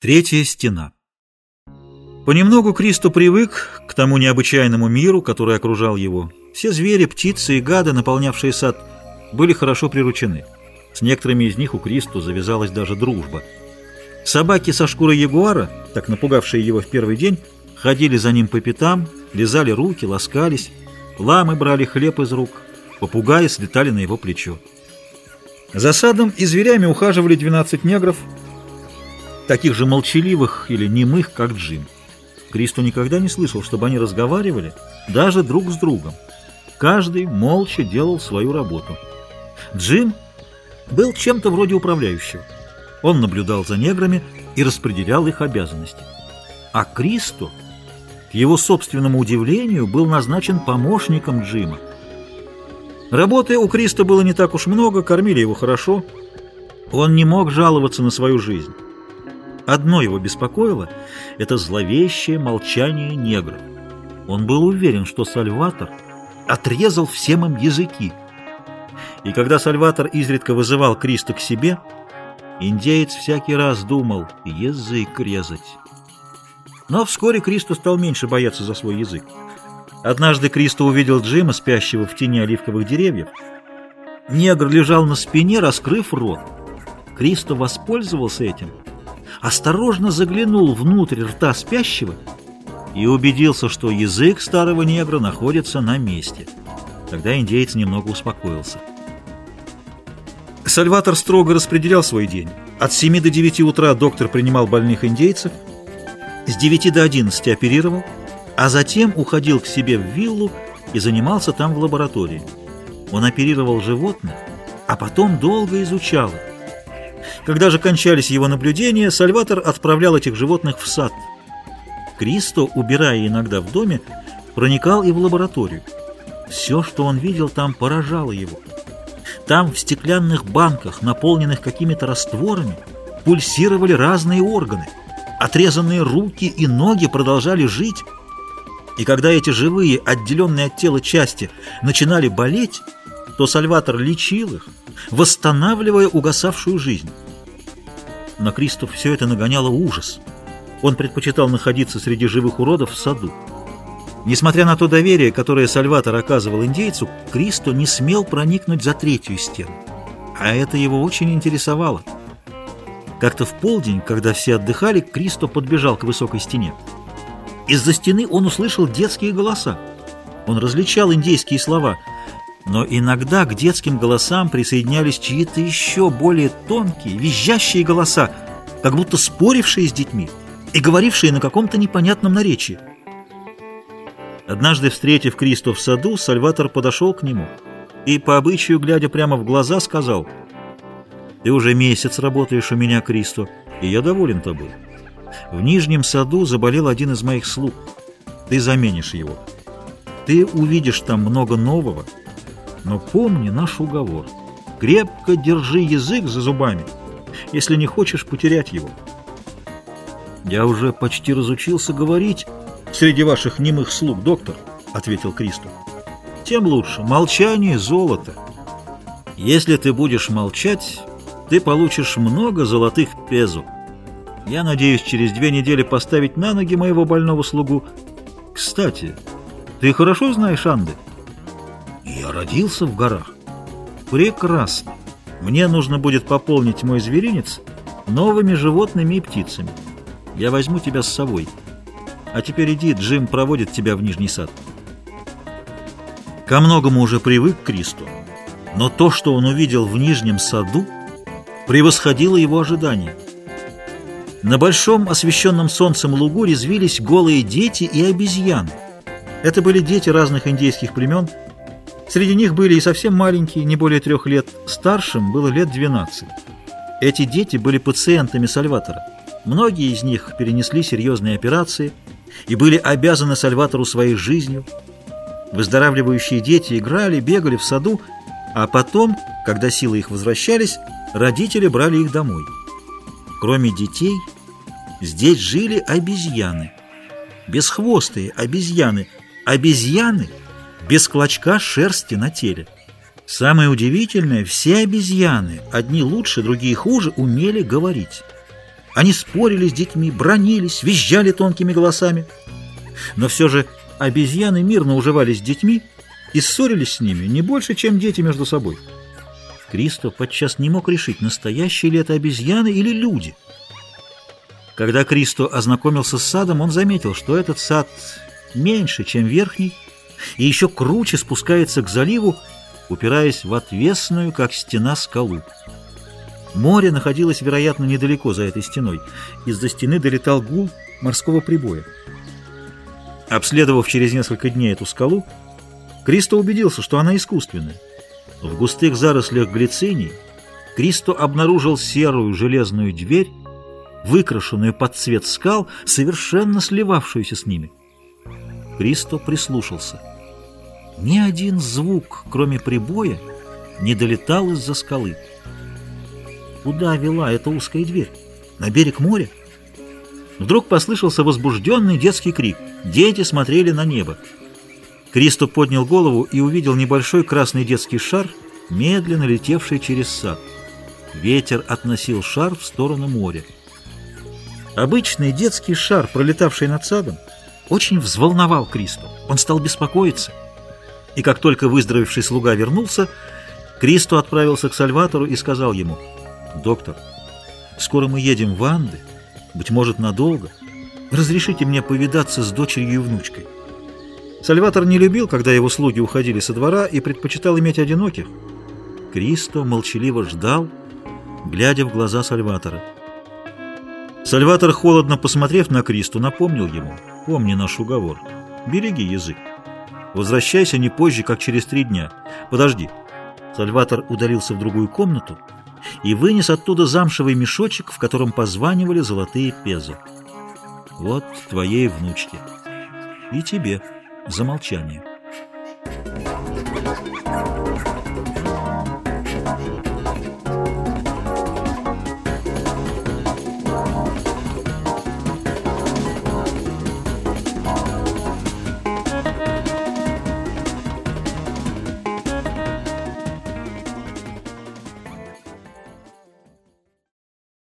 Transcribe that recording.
Третья стена. Понемногу Кристо привык к тому необычайному миру, который окружал его. Все звери, птицы и гады, наполнявшие сад, были хорошо приручены. С некоторыми из них у Кристо завязалась даже дружба. Собаки со шкурой ягуара, так напугавшие его в первый день, ходили за ним по пятам, лизали руки, ласкались, ламы брали хлеб из рук, попугаи слетали на его плечо. За садом и зверями ухаживали 12 негров, таких же молчаливых или немых, как Джим. Кристо никогда не слышал, чтобы они разговаривали, даже друг с другом. Каждый молча делал свою работу. Джим был чем-то вроде управляющего. Он наблюдал за неграми и распределял их обязанности. А Кристо, к его собственному удивлению, был назначен помощником Джима. Работы у Криста было не так уж много, кормили его хорошо. Он не мог жаловаться на свою жизнь. Одно его беспокоило — это зловещее молчание негров. Он был уверен, что Сальватор отрезал всем им языки. И когда Сальватор изредка вызывал Криста к себе, индеец всякий раз думал «язык резать». Но вскоре Кристо стал меньше бояться за свой язык. Однажды Кристо увидел Джима, спящего в тени оливковых деревьев. Негр лежал на спине, раскрыв рот. Кристо воспользовался этим — осторожно заглянул внутрь рта спящего и убедился, что язык старого негра находится на месте. Тогда индейец немного успокоился. Сальватор строго распределял свой день. От 7 до 9 утра доктор принимал больных индейцев, с 9 до 11 оперировал, а затем уходил к себе в виллу и занимался там в лаборатории. Он оперировал животных, а потом долго изучал их. Когда же кончались его наблюдения, Сальватор отправлял этих животных в сад. Кристо, убирая иногда в доме, проникал и в лабораторию. Все, что он видел там, поражало его. Там, в стеклянных банках, наполненных какими-то растворами, пульсировали разные органы. Отрезанные руки и ноги продолжали жить. И когда эти живые, отделенные от тела части начинали болеть, то Сальватор лечил их, восстанавливая угасавшую жизнь. На Кристоф все это нагоняло ужас. Он предпочитал находиться среди живых уродов в саду. Несмотря на то доверие, которое Сальватор оказывал индейцу, Кристо не смел проникнуть за третью стену. А это его очень интересовало. Как-то в полдень, когда все отдыхали, Кристо подбежал к высокой стене. Из-за стены он услышал детские голоса. Он различал индейские слова — но иногда к детским голосам присоединялись чьи-то еще более тонкие, визжащие голоса, как будто спорившие с детьми и говорившие на каком-то непонятном наречии. Однажды, встретив Кристо в саду, Сальватор подошел к нему и, по обычаю, глядя прямо в глаза, сказал, «Ты уже месяц работаешь у меня, Кристо, и я доволен тобой. В Нижнем саду заболел один из моих слуг. Ты заменишь его. Ты увидишь там много нового, но помни наш уговор. Крепко держи язык за зубами, если не хочешь потерять его. Я уже почти разучился говорить среди ваших немых слуг, доктор, ответил Кристо. Тем лучше. Молчание — золото. Если ты будешь молчать, ты получишь много золотых пезу. Я надеюсь через две недели поставить на ноги моего больного слугу. Кстати, ты хорошо знаешь Анды? Родился в горах. Прекрасно. Мне нужно будет пополнить мой зверинец новыми животными и птицами. Я возьму тебя с собой. А теперь иди, Джим проводит тебя в Нижний сад. Ко многому уже привык Кристо, но то, что он увидел в Нижнем саду, превосходило его ожидания. На большом освещенном солнцем лугу резвились голые дети и обезьяны. Это были дети разных индейских племен, Среди них были и совсем маленькие, не более трех лет, старшим было лет 12. Эти дети были пациентами Сальватора. Многие из них перенесли серьезные операции и были обязаны Сальватору своей жизнью. Выздоравливающие дети играли, бегали в саду, а потом, когда силы их возвращались, родители брали их домой. Кроме детей, здесь жили обезьяны. Бесхвостые обезьяны. Обезьяны — без клочка шерсти на теле. Самое удивительное, все обезьяны, одни лучше, другие хуже, умели говорить. Они спорили с детьми, бронились, визжали тонкими голосами. Но все же обезьяны мирно уживались с детьми и ссорились с ними не больше, чем дети между собой. Кристо подчас не мог решить, настоящие ли это обезьяны или люди. Когда Кристо ознакомился с садом, он заметил, что этот сад меньше, чем верхний, и еще круче спускается к заливу, упираясь в отвесную, как стена, скалу. Море находилось, вероятно, недалеко за этой стеной. Из-за стены долетал гул морского прибоя. Обследовав через несколько дней эту скалу, Кристо убедился, что она искусственная. В густых зарослях глициний Кристо обнаружил серую железную дверь, выкрашенную под цвет скал, совершенно сливавшуюся с ними. Кристо прислушался. Ни один звук, кроме прибоя, не долетал из-за скалы. Куда вела эта узкая дверь? На берег моря? Вдруг послышался возбужденный детский крик. Дети смотрели на небо. Кристо поднял голову и увидел небольшой красный детский шар, медленно летевший через сад. Ветер относил шар в сторону моря. Обычный детский шар, пролетавший над садом, очень взволновал Кристо. Он стал беспокоиться. И как только выздоровевший слуга вернулся, Кристо отправился к Сальватору и сказал ему, «Доктор, скоро мы едем в Анды, быть может, надолго. Разрешите мне повидаться с дочерью и внучкой». Сальватор не любил, когда его слуги уходили со двора и предпочитал иметь одиноких. Кристо молчаливо ждал, глядя в глаза Сальватора. Сальватор, холодно посмотрев на Кристу, напомнил ему, «Помни наш уговор, береги язык. Возвращайся не позже, как через три дня. Подожди». Сальватор удалился в другую комнату и вынес оттуда замшевый мешочек, в котором позванивали золотые пезо. «Вот твоей внучке. И тебе» за молчание.